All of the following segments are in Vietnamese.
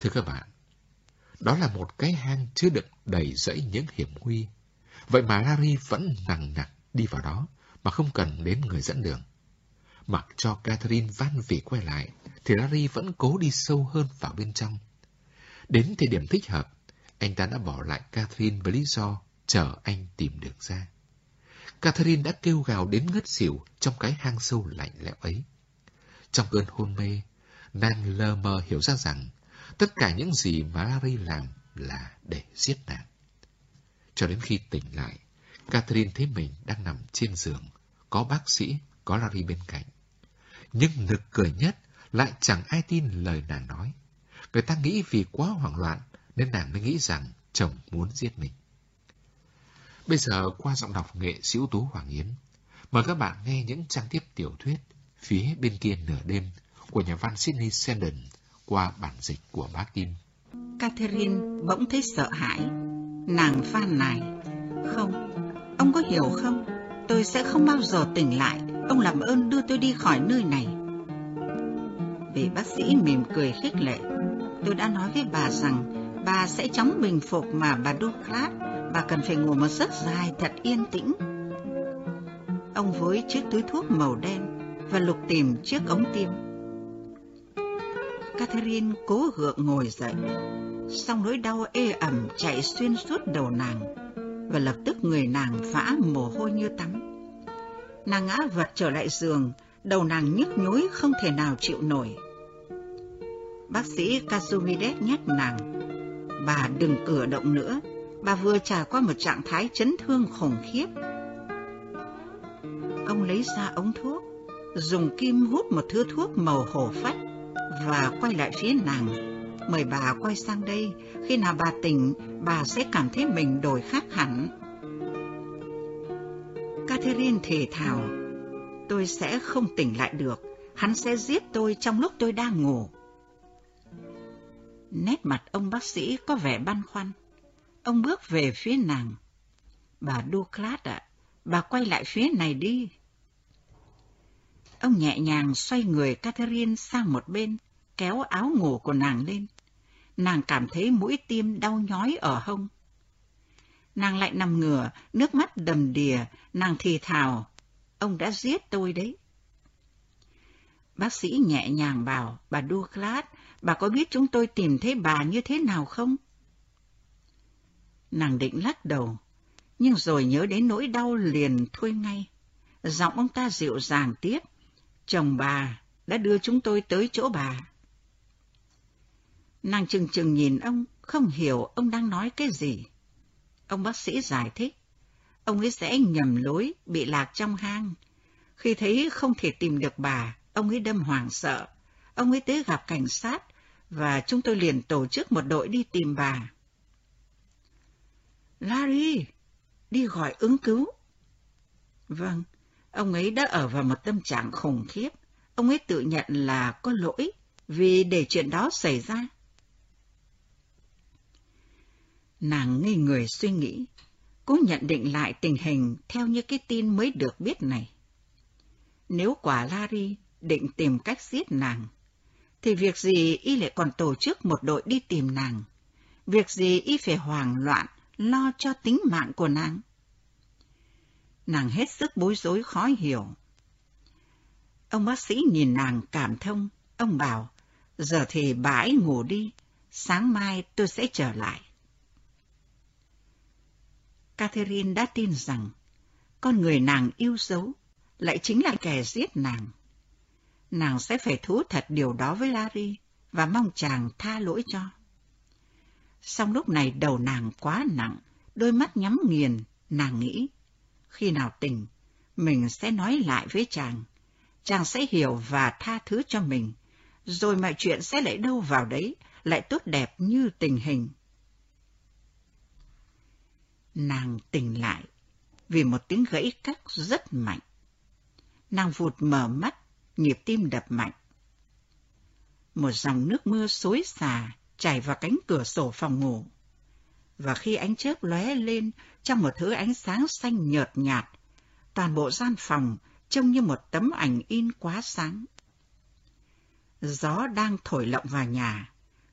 Thưa các bạn, đó là một cái hang chứa đựng đầy rẫy những hiểm nguy. Vậy mà Larry vẫn nặng nặng đi vào đó mà không cần đến người dẫn đường. Mặc cho Catherine van vỉ quay lại, thì Larry vẫn cố đi sâu hơn vào bên trong. Đến thời điểm thích hợp, anh ta đã bỏ lại Catherine với lý do chờ anh tìm đường ra. Catherine đã kêu gào đến ngất xỉu trong cái hang sâu lạnh lẽo ấy. Trong cơn hôn mê, nàng lờ mờ hiểu ra rằng tất cả những gì mà Larry làm là để giết nàng. Cho đến khi tỉnh lại, Catherine thấy mình đang nằm trên giường, có bác sĩ, có Larry bên cạnh. Nhưng nực cười nhất lại chẳng ai tin lời nàng nói. Người ta nghĩ vì quá hoảng loạn nên nàng mới nghĩ rằng chồng muốn giết mình. Bây giờ qua giọng đọc nghệ sĩ ưu tú Hoàng Yến, mời các bạn nghe những trang tiếp tiểu thuyết Phía bên kia nửa đêm của nhà văn Sydney Sheldon qua bản dịch của bác Kim. Catherine bỗng thấy sợ hãi. Nàng phan nài. Không, ông có hiểu không? Tôi sẽ không bao giờ tỉnh lại. Ông làm ơn đưa tôi đi khỏi nơi này. Vị bác sĩ mỉm cười khích lệ. Tôi đã nói với bà rằng bà sẽ chóng bình phục mà bà Douglas. Bà cần phải ngủ một giấc dài thật yên tĩnh. Ông với chiếc túi thuốc màu đen và lục tìm chiếc ống tiêm. Catherine cố gượng ngồi dậy, song nỗi đau ê ẩm chạy xuyên suốt đầu nàng, và lập tức người nàng vã mồ hôi như tắm. Nàng ngã vật trở lại giường, đầu nàng nhức nhối không thể nào chịu nổi. Bác sĩ Kazumides nhắc nàng, bà đừng cử động nữa, bà vừa trải qua một trạng thái chấn thương khủng khiếp. Ông lấy ra ống thuốc, dùng kim hút một thứ thuốc màu hổ phách và quay lại phía nàng. Mời bà quay sang đây, khi nào bà tỉnh, bà sẽ cảm thấy mình đổi khác hẳn. Catherine thề thào, tôi sẽ không tỉnh lại được, hắn sẽ giết tôi trong lúc tôi đang ngủ. Nét mặt ông bác sĩ có vẻ băn khoăn. Ông bước về phía nàng. Bà Douglas ạ, bà quay lại phía này đi. Ông nhẹ nhàng xoay người Catherine sang một bên, kéo áo ngủ của nàng lên. Nàng cảm thấy mũi tim đau nhói ở hông. Nàng lại nằm ngửa, nước mắt đầm đìa, nàng thì thào, ông đã giết tôi đấy. Bác sĩ nhẹ nhàng bảo, bà Douglas, bà có biết chúng tôi tìm thấy bà như thế nào không? Nàng định lắc đầu, nhưng rồi nhớ đến nỗi đau liền thôi ngay. Giọng ông ta dịu dàng tiếp, chồng bà đã đưa chúng tôi tới chỗ bà. Nàng chừng chừng nhìn ông, không hiểu ông đang nói cái gì. Ông bác sĩ giải thích, ông ấy sẽ nhầm lối, bị lạc trong hang. Khi thấy không thể tìm được bà, ông ấy đâm hoảng sợ. Ông ấy tới gặp cảnh sát, và chúng tôi liền tổ chức một đội đi tìm bà. Larry, đi gọi ứng cứu. Vâng, ông ấy đã ở vào một tâm trạng khủng khiếp. Ông ấy tự nhận là có lỗi vì để chuyện đó xảy ra. Nàng ngây người suy nghĩ, cũng nhận định lại tình hình theo như cái tin mới được biết này. Nếu quả Larry định tìm cách giết nàng, thì việc gì y lại còn tổ chức một đội đi tìm nàng? Việc gì y phải hoảng loạn, lo cho tính mạng của nàng? Nàng hết sức bối rối khó hiểu. Ông bác sĩ nhìn nàng cảm thông, ông bảo, giờ thì bà ấy ngủ đi, sáng mai tôi sẽ trở lại. Catherine đã tin rằng con người nàng yêu dấu lại chính là kẻ giết nàng. Nàng sẽ phải thú thật điều đó với Larry và mong chàng tha lỗi cho. Xong lúc này đầu nàng quá nặng, đôi mắt nhắm nghiền, nàng nghĩ, khi nào tỉnh, mình sẽ nói lại với chàng. Chàng sẽ hiểu và tha thứ cho mình, rồi mọi chuyện sẽ lại đâu vào đấy, lại tốt đẹp như tình hình. Nàng tỉnh lại vì một tiếng gãy cắt rất mạnh. Nàng vụt mở mắt, nhịp tim đập mạnh. Một dòng nước mưa xối xả chảy vào cánh cửa sổ phòng ngủ. Và khi ánh chớp lóe lên trong một thứ ánh sáng xanh nhợt nhạt, toàn bộ gian phòng trông như một tấm ảnh in quá sáng. Gió đang thổi lộng vào nhà,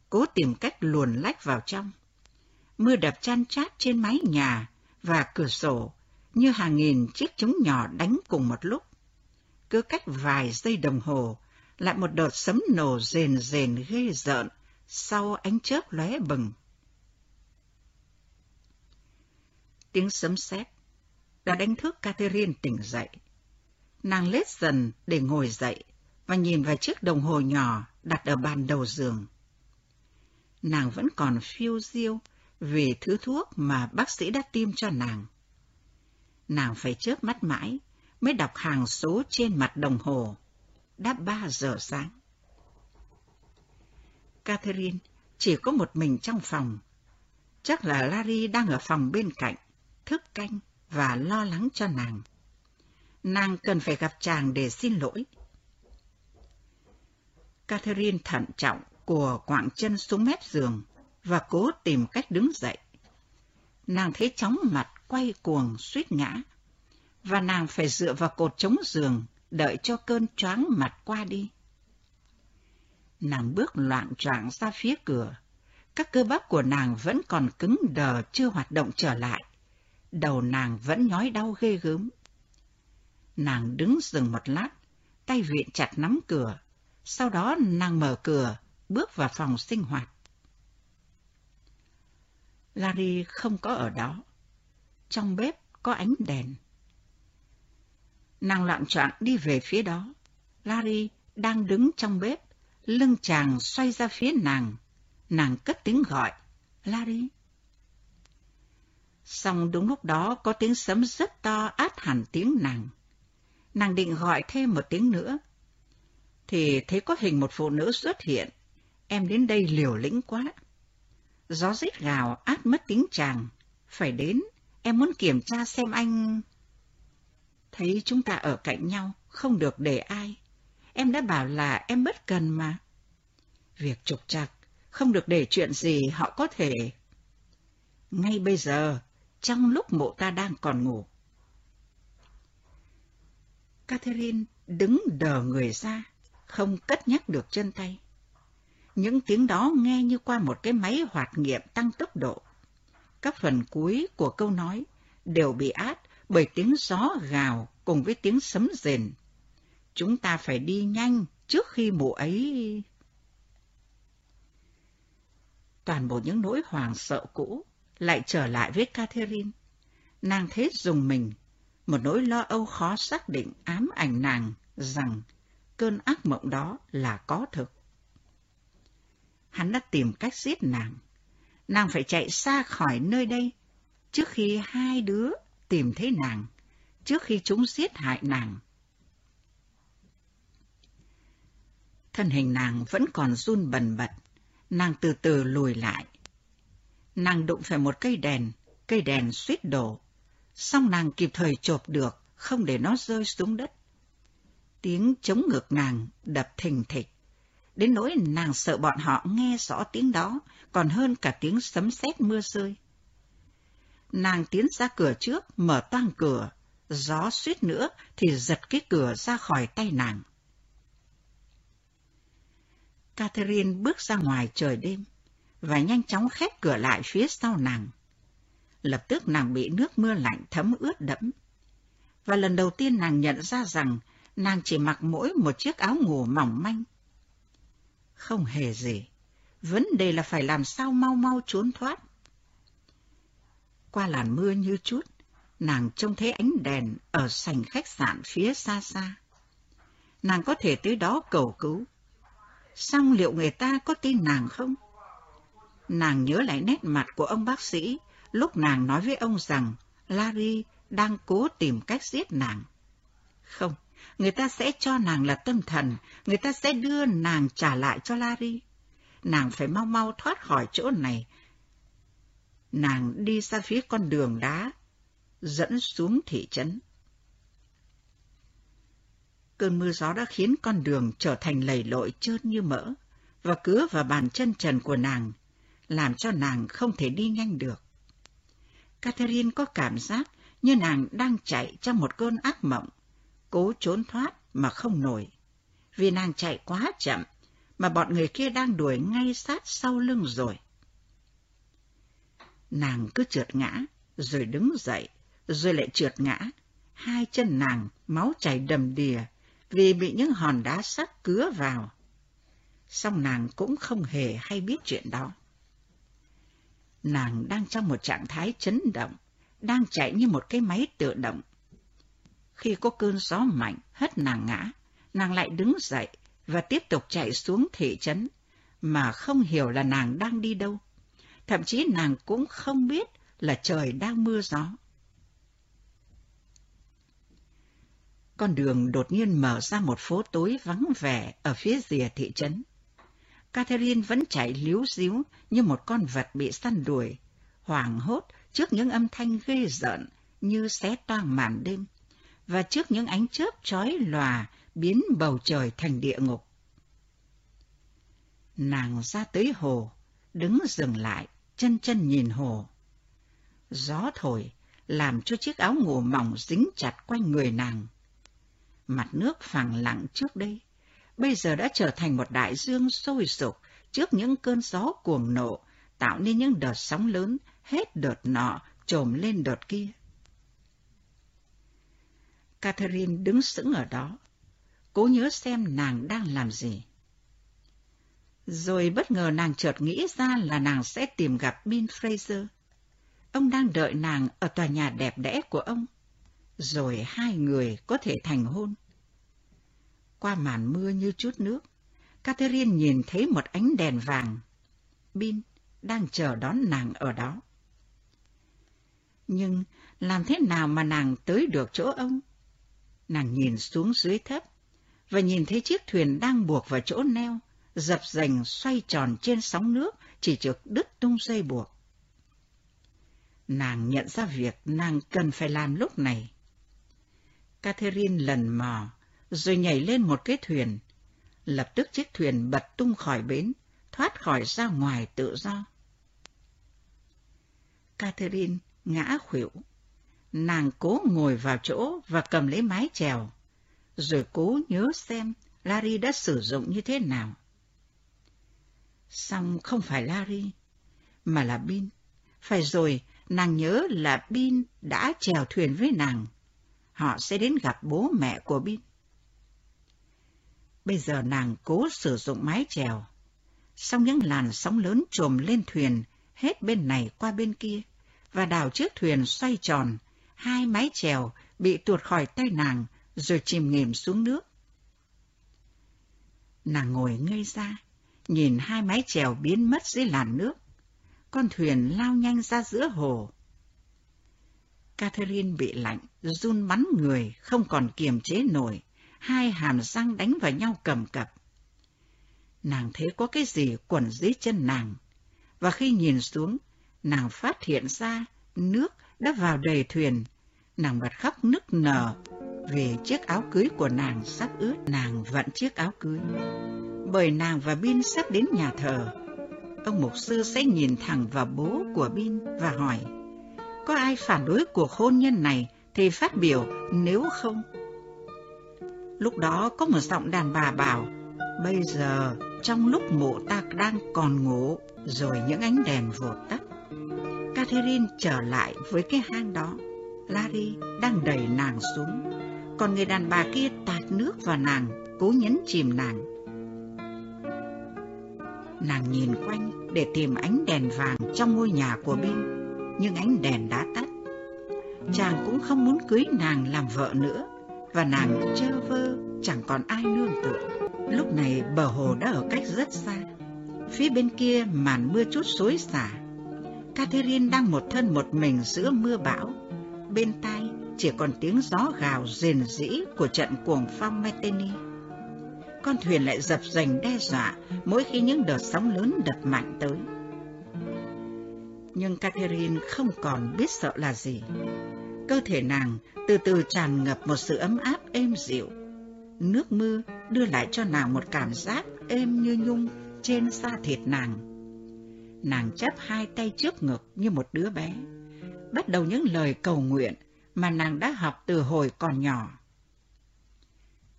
cố tìm cách luồn lách vào trong. Mưa đập chan chát trên mái nhà và cửa sổ như hàng nghìn chiếc trống nhỏ đánh cùng một lúc. Cứ cách vài giây đồng hồ, lại một đợt sấm nổ rền rền ghê rợn sau ánh chớp lóe bừng. Tiếng sấm sét đã đánh thức Catherine tỉnh dậy. Nàng lết dần để ngồi dậy và nhìn vào chiếc đồng hồ nhỏ đặt ở bàn đầu giường. Nàng vẫn còn phiêu diêu vì thứ thuốc mà bác sĩ đã tiêm cho nàng. Nàng phải chớp mắt mãi mới đọc hàng số trên mặt đồng hồ. Đã ba giờ sáng. Catherine chỉ có một mình trong phòng. Chắc là Larry đang ở phòng bên cạnh, thức canh và lo lắng cho nàng. Nàng cần phải gặp chàng để xin lỗi. Catherine thận trọng của quạng chân xuống mép giường và cố tìm cách đứng dậy. Nàng thấy chóng mặt quay cuồng suýt ngã, và nàng phải dựa vào cột chống giường đợi cho cơn choáng mặt qua đi. Nàng bước loạn choạng ra phía cửa, các cơ bắp của nàng vẫn còn cứng đờ chưa hoạt động trở lại, đầu nàng vẫn nhói đau ghê gớm. Nàng đứng dừng một lát, tay viện chặt nắm cửa, sau đó nàng mở cửa, bước vào phòng sinh hoạt. Larry không có ở đó. Trong bếp có ánh đèn. Nàng loạn choạng đi về phía đó. Larry đang đứng trong bếp, lưng chàng xoay ra phía nàng. Nàng cất tiếng gọi, Larry. Xong đúng lúc đó có tiếng sấm rất to át hẳn tiếng nàng. Nàng định gọi thêm một tiếng nữa. Thì thấy có hình một phụ nữ xuất hiện. Em đến đây liều lĩnh quá. Gió rít gào át mất tiếng chàng. Phải đến, em muốn kiểm tra xem anh... Thấy chúng ta ở cạnh nhau, không được để ai. Em đã bảo là em bất cần mà. Việc trục trặc, không được để chuyện gì họ có thể. Ngay bây giờ, trong lúc mộ ta đang còn ngủ. Catherine đứng đờ người ra, không cất nhắc được chân tay. Những tiếng đó nghe như qua một cái máy hoạt nghiệm tăng tốc độ. Các phần cuối của câu nói đều bị át bởi tiếng gió gào cùng với tiếng sấm rền. Chúng ta phải đi nhanh trước khi mụ ấy... Toàn bộ những nỗi hoàng sợ cũ lại trở lại với Catherine. Nàng thế dùng mình, một nỗi lo âu khó xác định ám ảnh nàng rằng cơn ác mộng đó là có thực. Hắn đã tìm cách giết nàng. Nàng phải chạy xa khỏi nơi đây trước khi hai đứa tìm thấy nàng, trước khi chúng giết hại nàng. Thân hình nàng vẫn còn run bần bật, nàng từ từ lùi lại. Nàng đụng phải một cây đèn, cây đèn suýt đổ, xong nàng kịp thời chộp được, không để nó rơi xuống đất. Tiếng chống ngược nàng đập thình thịch, đến nỗi nàng sợ bọn họ nghe rõ tiếng đó, còn hơn cả tiếng sấm sét mưa rơi. Nàng tiến ra cửa trước, mở toang cửa, gió suýt nữa thì giật cái cửa ra khỏi tay nàng. Catherine bước ra ngoài trời đêm và nhanh chóng khép cửa lại phía sau nàng. Lập tức nàng bị nước mưa lạnh thấm ướt đẫm. Và lần đầu tiên nàng nhận ra rằng nàng chỉ mặc mỗi một chiếc áo ngủ mỏng manh. Không hề gì, vấn đề là phải làm sao mau mau trốn thoát. Qua làn mưa như chút, nàng trông thấy ánh đèn ở sảnh khách sạn phía xa xa. Nàng có thể tới đó cầu cứu. Xong liệu người ta có tin nàng không? Nàng nhớ lại nét mặt của ông bác sĩ lúc nàng nói với ông rằng Larry đang cố tìm cách giết nàng. Không, người ta sẽ cho nàng là tâm thần, người ta sẽ đưa nàng trả lại cho Larry. Nàng phải mau mau thoát khỏi chỗ này. Nàng đi ra phía con đường đá, dẫn xuống thị trấn. Cơn mưa gió đã khiến con đường trở thành lầy lội trơn như mỡ, và cứa vào bàn chân trần của nàng, làm cho nàng không thể đi nhanh được. Catherine có cảm giác như nàng đang chạy trong một cơn ác mộng, cố trốn thoát mà không nổi. Vì nàng chạy quá chậm, mà bọn người kia đang đuổi ngay sát sau lưng rồi. Nàng cứ trượt ngã, rồi đứng dậy, rồi lại trượt ngã. Hai chân nàng máu chảy đầm đìa vì bị những hòn đá sắt cứa vào. Xong nàng cũng không hề hay biết chuyện đó. Nàng đang trong một trạng thái chấn động, đang chạy như một cái máy tự động. Khi có cơn gió mạnh hất nàng ngã, nàng lại đứng dậy và tiếp tục chạy xuống thị trấn, mà không hiểu là nàng đang đi đâu. Thậm chí nàng cũng không biết là trời đang mưa gió. Con đường đột nhiên mở ra một phố tối vắng vẻ ở phía rìa thị trấn. Catherine vẫn chạy líu díu như một con vật bị săn đuổi, hoảng hốt trước những âm thanh ghê rợn như xé toang màn đêm, và trước những ánh chớp chói lòa biến bầu trời thành địa ngục. Nàng ra tới hồ, đứng dừng lại, chân chân nhìn hồ. Gió thổi, làm cho chiếc áo ngủ mỏng dính chặt quanh người nàng. Mặt nước phẳng lặng trước đây, bây giờ đã trở thành một đại dương sôi sục trước những cơn gió cuồng nộ, tạo nên những đợt sóng lớn, hết đợt nọ trồm lên đợt kia. Catherine đứng sững ở đó, cố nhớ xem nàng đang làm gì. Rồi bất ngờ nàng chợt nghĩ ra là nàng sẽ tìm gặp Bill Fraser. Ông đang đợi nàng ở tòa nhà đẹp đẽ của ông. Rồi hai người có thể thành hôn. Qua màn mưa như chút nước, Catherine nhìn thấy một ánh đèn vàng. Bin đang chờ đón nàng ở đó. Nhưng làm thế nào mà nàng tới được chỗ ông? Nàng nhìn xuống dưới thấp và nhìn thấy chiếc thuyền đang buộc vào chỗ neo, dập dành xoay tròn trên sóng nước, chỉ trực đứt tung dây buộc. Nàng nhận ra việc nàng cần phải làm lúc này. Catherine lần mò, rồi nhảy lên một cái thuyền. Lập tức chiếc thuyền bật tung khỏi bến, thoát khỏi ra ngoài tự do. Catherine ngã khuỵu. Nàng cố ngồi vào chỗ và cầm lấy mái chèo, rồi cố nhớ xem Larry đã sử dụng như thế nào. Xong không phải Larry, mà là Bin. Phải rồi, nàng nhớ là Bin đã chèo thuyền với nàng. Họ sẽ đến gặp bố mẹ của Bin. Bây giờ nàng cố sử dụng mái chèo. Xong những làn sóng lớn trồm lên thuyền, hết bên này qua bên kia, và đảo chiếc thuyền xoay tròn, hai mái chèo bị tuột khỏi tay nàng, rồi chìm nghềm xuống nước. Nàng ngồi ngây ra, nhìn hai mái chèo biến mất dưới làn nước. Con thuyền lao nhanh ra giữa hồ. Catherine bị lạnh, run bắn người, không còn kiềm chế nổi, hai hàm răng đánh vào nhau cầm cập. Nàng thấy có cái gì quẩn dưới chân nàng, và khi nhìn xuống, nàng phát hiện ra nước đã vào đầy thuyền. Nàng bật khóc nức nở vì chiếc áo cưới của nàng sắp ướt, nàng vặn chiếc áo cưới bởi nàng và Bin sắp đến nhà thờ. Ông mục sư sẽ nhìn thẳng vào bố của Bin và hỏi, có ai phản đối cuộc hôn nhân này thì phát biểu, nếu không. Lúc đó có một giọng đàn bà bảo, bây giờ trong lúc mộ ta đang còn ngủ, rồi những ánh đèn vụt tắt. Catherine trở lại với cái hang đó. Larry đang đẩy nàng xuống, còn người đàn bà kia tạt nước vào nàng, cố nhấn chìm nàng. Nàng nhìn quanh để tìm ánh đèn vàng trong ngôi nhà của Bin, nhưng ánh đèn đã tắt. Chàng cũng không muốn cưới nàng làm vợ nữa, và nàng trơ vơ, chẳng còn ai nương tựa. Lúc này bờ hồ đã ở cách rất xa. Phía bên kia màn mưa chút xối xả. Catherine đang một thân một mình giữa mưa bão. Bên tai chỉ còn tiếng gió gào rền rĩ của trận cuồng phong Meteni con thuyền lại dập dành đe dọa mỗi khi những đợt sóng lớn đập mạnh tới. Nhưng Catherine không còn biết sợ là gì. Cơ thể nàng từ từ tràn ngập một sự ấm áp êm dịu. Nước mưa đưa lại cho nàng một cảm giác êm như nhung trên da thịt nàng. Nàng chấp hai tay trước ngực như một đứa bé, bắt đầu những lời cầu nguyện mà nàng đã học từ hồi còn nhỏ.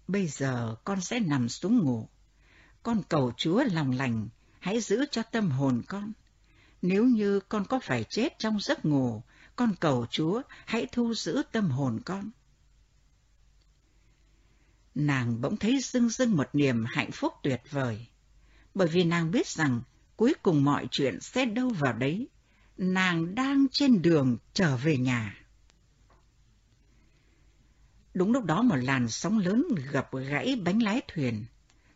Bây giờ con sẽ nằm xuống ngủ. con cầu Chúa lòng lành, hãy giữ cho tâm hồn con. Nếu như con có phải chết trong giấc ngủ, con cầu Chúa hãy thu giữ tâm hồn con. Nàng bỗng thấy dưng dưng một niềm hạnh phúc tuyệt vời, bởi vì nàng biết rằng cuối cùng mọi chuyện sẽ đâu vào đấy. Nàng đang trên đường trở về nhà. Đúng lúc đó một làn sóng lớn gập gãy bánh lái thuyền.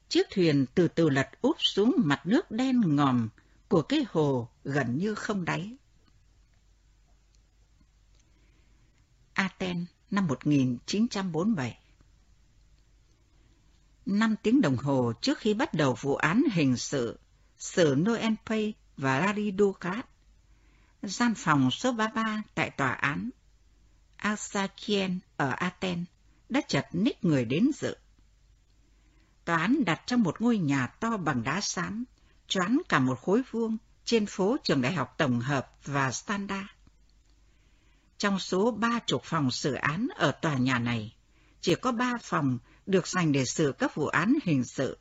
Chiếc thuyền từ từ lật úp xuống mặt nước đen ngòm của cái hồ gần như không đáy. Aten năm 1947 Năm tiếng đồng hồ trước khi bắt đầu vụ án hình sự, Sử Noel Pay và Larry Ducat, gian phòng số 33 tại tòa án Asakien ở Athens đã chật ních người đến dự. Tòa án đặt trong một ngôi nhà to bằng đá xám, choán cả một khối vuông trên phố trường đại học tổng hợp và Standard. Trong số ba chục phòng xử án ở tòa nhà này, chỉ có ba phòng được dành để xử các vụ án hình sự.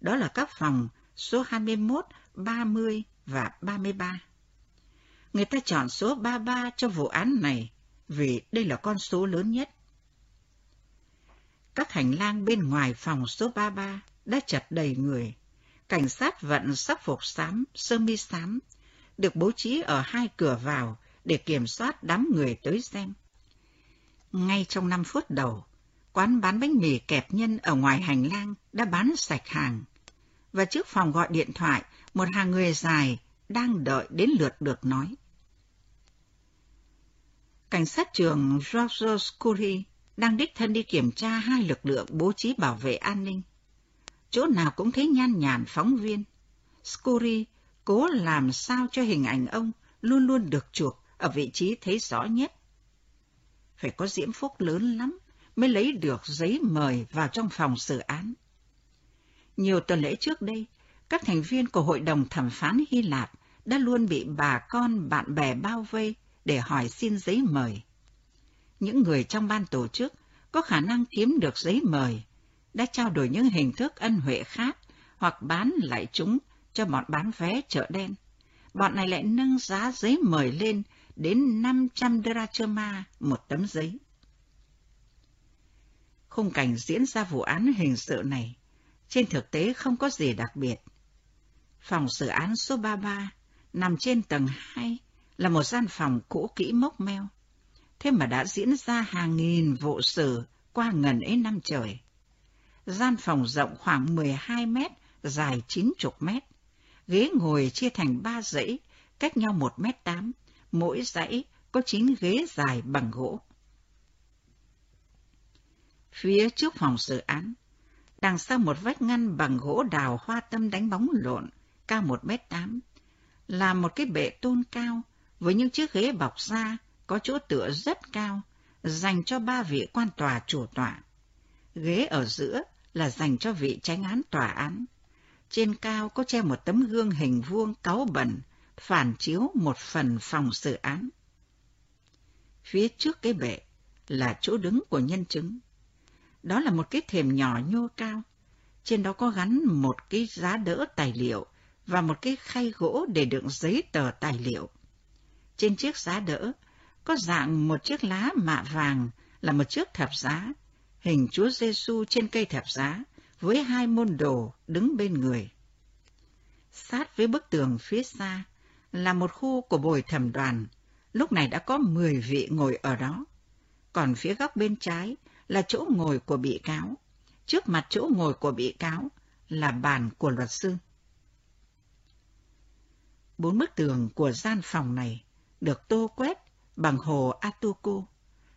Đó là các phòng số 21, 30 và 33. Người ta chọn số 33 cho vụ án này vì đây là con số lớn nhất. Các hành lang bên ngoài phòng số 33 đã chật đầy người. Cảnh sát vận sắc phục xám, sơ mi xám, được bố trí ở hai cửa vào để kiểm soát đám người tới xem. Ngay trong 5 phút đầu, quán bán bánh mì kẹp nhân ở ngoài hành lang đã bán sạch hàng. Và trước phòng gọi điện thoại, một hàng người dài đang đợi đến lượt được nói. Cảnh sát trưởng George Scurry đang đích thân đi kiểm tra hai lực lượng bố trí bảo vệ an ninh. Chỗ nào cũng thấy nhan nhản phóng viên. Scurry cố làm sao cho hình ảnh ông luôn luôn được chuộc ở vị trí thấy rõ nhất. Phải có diễm phúc lớn lắm mới lấy được giấy mời vào trong phòng xử án. Nhiều tuần lễ trước đây, các thành viên của Hội đồng Thẩm phán Hy Lạp đã luôn bị bà con bạn bè bao vây để hỏi xin giấy mời. Những người trong ban tổ chức có khả năng kiếm được giấy mời, đã trao đổi những hình thức ân huệ khác hoặc bán lại chúng cho bọn bán vé chợ đen. Bọn này lại nâng giá giấy mời lên đến 500 drachma một tấm giấy. Khung cảnh diễn ra vụ án hình sự này, trên thực tế không có gì đặc biệt. Phòng xử án số 33 nằm trên tầng 2 là một gian phòng cũ kỹ mốc meo. Thế mà đã diễn ra hàng nghìn vụ xử qua ngần ấy năm trời. Gian phòng rộng khoảng 12 mét, dài 90 mét. Ghế ngồi chia thành ba dãy, cách nhau 1 mét 8, mỗi dãy có 9 ghế dài bằng gỗ. Phía trước phòng xử án, đằng sau một vách ngăn bằng gỗ đào hoa tâm đánh bóng lộn, cao 1 mét 8, là một cái bệ tôn cao với những chiếc ghế bọc da có chỗ tựa rất cao, dành cho ba vị quan tòa chủ tọa. Ghế ở giữa là dành cho vị tránh án tòa án. Trên cao có treo một tấm gương hình vuông cáu bẩn, phản chiếu một phần phòng xử án. Phía trước cái bệ là chỗ đứng của nhân chứng. Đó là một cái thềm nhỏ nhô cao. Trên đó có gắn một cái giá đỡ tài liệu và một cái khay gỗ để đựng giấy tờ tài liệu. Trên chiếc giá đỡ có dạng một chiếc lá mạ vàng là một chiếc thập giá, hình Chúa Giêsu trên cây thập giá với hai môn đồ đứng bên người. Sát với bức tường phía xa là một khu của bồi thẩm đoàn, lúc này đã có 10 vị ngồi ở đó. Còn phía góc bên trái là chỗ ngồi của bị cáo, trước mặt chỗ ngồi của bị cáo là bàn của luật sư. Bốn bức tường của gian phòng này được tô quét bằng hồ atuco,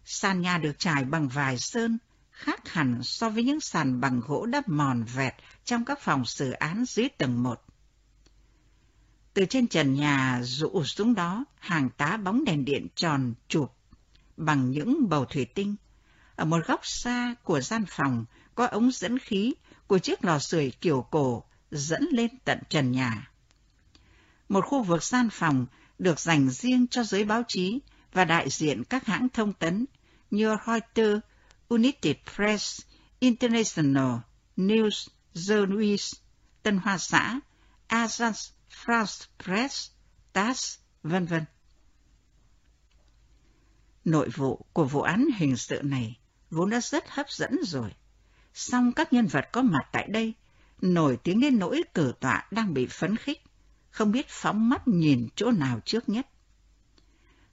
Sàn nhà được trải bằng vài sơn, khác hẳn so với những sàn bằng gỗ đắp mòn vẹt trong các phòng xử án dưới tầng một. Từ trên trần nhà rũ xuống đó hàng tá bóng đèn điện tròn chụp bằng những bầu thủy tinh. Ở một góc xa của gian phòng có ống dẫn khí của chiếc lò sưởi kiểu cổ dẫn lên tận trần nhà. Một khu vực gian phòng được dành riêng cho giới báo chí và đại diện các hãng thông tấn như Reuters, United Press, International News, The News, Tân Hoa xã, Agence France Press, TASS, vân vân. Nội vụ của vụ án hình sự này vốn đã rất hấp dẫn rồi. Song các nhân vật có mặt tại đây nổi tiếng đến nỗi cử tọa đang bị phấn khích, không biết phóng mắt nhìn chỗ nào trước nhất.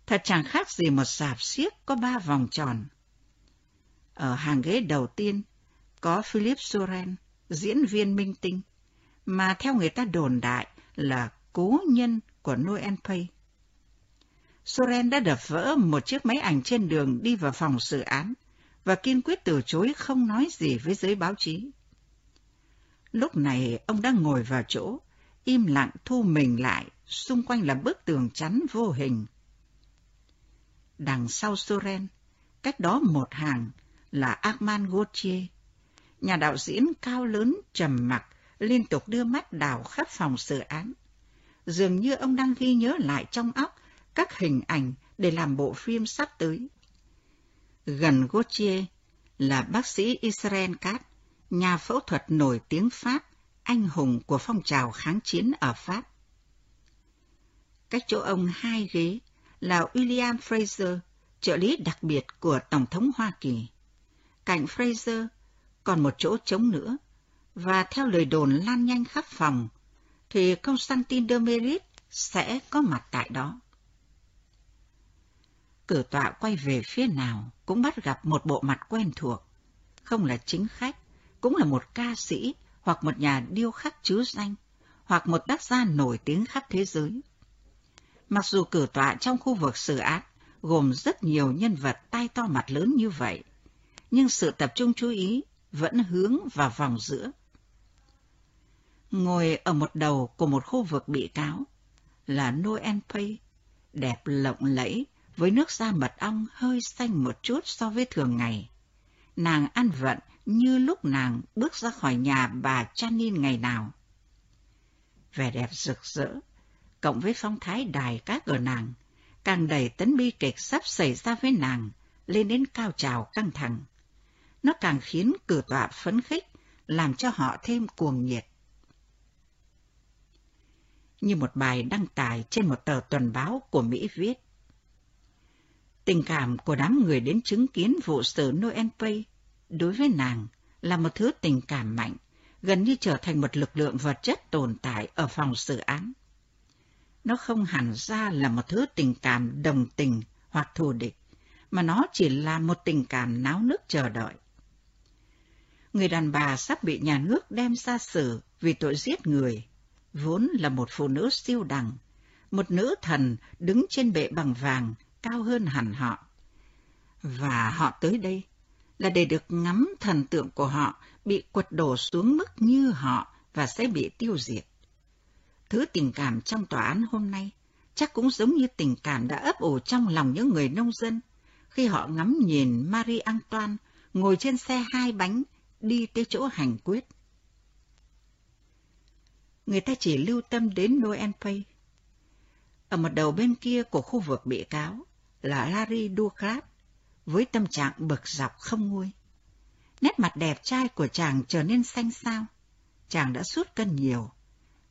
Thật chẳng khác gì một sạp xiếc có ba vòng tròn. Ở hàng ghế đầu tiên có Philip Soren, diễn viên minh tinh, mà theo người ta đồn đại là cố nhân của Noel Pay. Soren đã đập vỡ một chiếc máy ảnh trên đường đi vào phòng xử án và kiên quyết từ chối không nói gì với giới báo chí. Lúc này ông đang ngồi vào chỗ, im lặng thu mình lại, xung quanh là bức tường chắn vô hình. Đằng sau Soren, cách đó một hàng là Armand Gauthier, nhà đạo diễn cao lớn trầm mặc, liên tục đưa mắt đảo khắp phòng xử án. Dường như ông đang ghi nhớ lại trong óc các hình ảnh để làm bộ phim sắp tới. Gần Gauthier là bác sĩ Israel Katz, nhà phẫu thuật nổi tiếng Pháp, anh hùng của phong trào kháng chiến ở Pháp. Cách chỗ ông hai ghế là William Fraser, trợ lý đặc biệt của Tổng thống Hoa Kỳ. Cạnh Fraser còn một chỗ trống nữa, và theo lời đồn lan nhanh khắp phòng, thì Constantine de Merit sẽ có mặt tại đó cửa tọa quay về phía nào cũng bắt gặp một bộ mặt quen thuộc, không là chính khách, cũng là một ca sĩ hoặc một nhà điêu khắc chứ danh, hoặc một tác gia nổi tiếng khắp thế giới. Mặc dù cửa tọa trong khu vực xử án gồm rất nhiều nhân vật tay to mặt lớn như vậy, nhưng sự tập trung chú ý vẫn hướng vào vòng giữa. Ngồi ở một đầu của một khu vực bị cáo là Noel Pay, đẹp lộng lẫy với nước da mật ong hơi xanh một chút so với thường ngày. Nàng ăn vận như lúc nàng bước ra khỏi nhà bà Chanin ngày nào. Vẻ đẹp rực rỡ, cộng với phong thái đài các ở nàng, càng đẩy tấn bi kịch sắp xảy ra với nàng lên đến cao trào căng thẳng. Nó càng khiến cử tọa phấn khích, làm cho họ thêm cuồng nhiệt. Như một bài đăng tải trên một tờ tuần báo của Mỹ viết. Tình cảm của đám người đến chứng kiến vụ xử Noel Pay đối với nàng là một thứ tình cảm mạnh, gần như trở thành một lực lượng vật chất tồn tại ở phòng xử án. Nó không hẳn ra là một thứ tình cảm đồng tình hoặc thù địch, mà nó chỉ là một tình cảm náo nước chờ đợi. Người đàn bà sắp bị nhà nước đem ra xử vì tội giết người, vốn là một phụ nữ siêu đẳng, một nữ thần đứng trên bệ bằng vàng cao hơn hẳn họ. Và họ tới đây là để được ngắm thần tượng của họ bị quật đổ xuống mức như họ và sẽ bị tiêu diệt. Thứ tình cảm trong tòa án hôm nay chắc cũng giống như tình cảm đã ấp ủ trong lòng những người nông dân khi họ ngắm nhìn Marie Antoine ngồi trên xe hai bánh đi tới chỗ hành quyết. Người ta chỉ lưu tâm đến Noel Pay. Ở một đầu bên kia của khu vực bị cáo là Larry Ducrat, với tâm trạng bực dọc không nguôi. Nét mặt đẹp trai của chàng trở nên xanh xao. Chàng đã sút cân nhiều.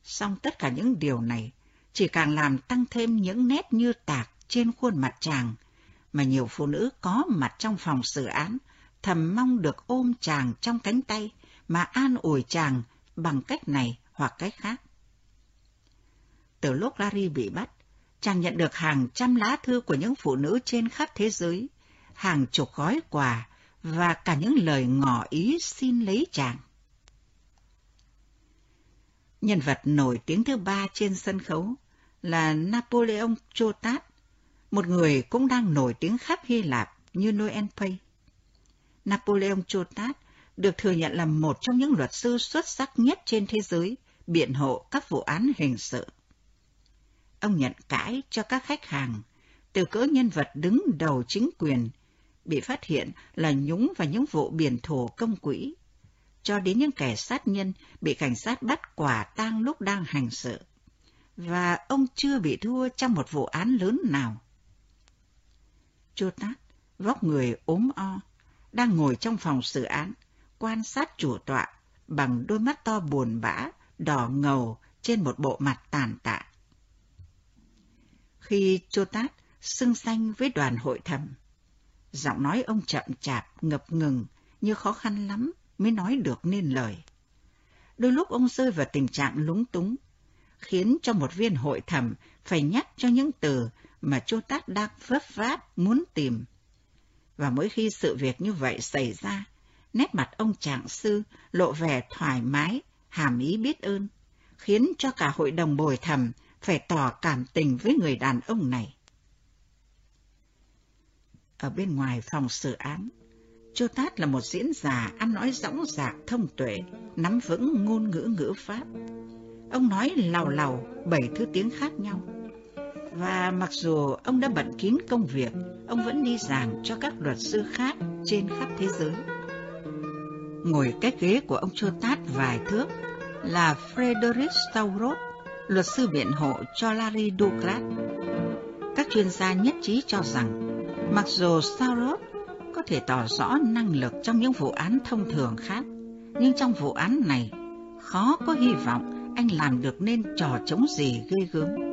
Song tất cả những điều này chỉ càng làm tăng thêm những nét như tạc trên khuôn mặt chàng, mà nhiều phụ nữ có mặt trong phòng xử án thầm mong được ôm chàng trong cánh tay mà an ủi chàng bằng cách này hoặc cách khác. Từ lúc Larry bị bắt, chàng nhận được hàng trăm lá thư của những phụ nữ trên khắp thế giới, hàng chục gói quà và cả những lời ngỏ ý xin lấy chàng. Nhân vật nổi tiếng thứ ba trên sân khấu là Napoleon Chotat, một người cũng đang nổi tiếng khắp Hy Lạp như Noel Pay. Napoleon Chotat được thừa nhận là một trong những luật sư xuất sắc nhất trên thế giới biện hộ các vụ án hình sự. Ông nhận cãi cho các khách hàng, từ cỡ nhân vật đứng đầu chính quyền, bị phát hiện là nhúng vào những vụ biển thổ công quỹ, cho đến những kẻ sát nhân bị cảnh sát bắt quả tang lúc đang hành sự. Và ông chưa bị thua trong một vụ án lớn nào. Chotat, vóc người ốm o, đang ngồi trong phòng xử án, quan sát chủ tọa bằng đôi mắt to buồn bã đỏ ngầu trên một bộ mặt tàn tạ. Khi Chô Tát xưng danh với đoàn hội thẩm, giọng nói ông chậm chạp, ngập ngừng, như khó khăn lắm mới nói được nên lời. Đôi lúc ông rơi vào tình trạng lúng túng, khiến cho một viên hội thẩm phải nhắc cho những từ mà Chô Tát đang vấp váp muốn tìm. Và mỗi khi sự việc như vậy xảy ra, nét mặt ông trạng sư lộ vẻ thoải mái, hàm ý biết ơn, khiến cho cả hội đồng bồi thẩm phải tỏ cảm tình với người đàn ông này. Ở bên ngoài phòng xử án, Chô Tát là một diễn giả ăn nói dõng dạc thông tuệ, nắm vững ngôn ngữ ngữ pháp. Ông nói lào lào bảy thứ tiếng khác nhau. Và mặc dù ông đã bận kín công việc, ông vẫn đi giảng cho các luật sư khác trên khắp thế giới. Ngồi cách ghế của ông Chô Tát vài thước là Frederick Staurot, luật sư biện hộ cho Larry Douglas. Các chuyên gia nhất trí cho rằng, mặc dù Staurot có thể tỏ rõ năng lực trong những vụ án thông thường khác, nhưng trong vụ án này, khó có hy vọng anh làm được nên trò chống gì ghê gớm.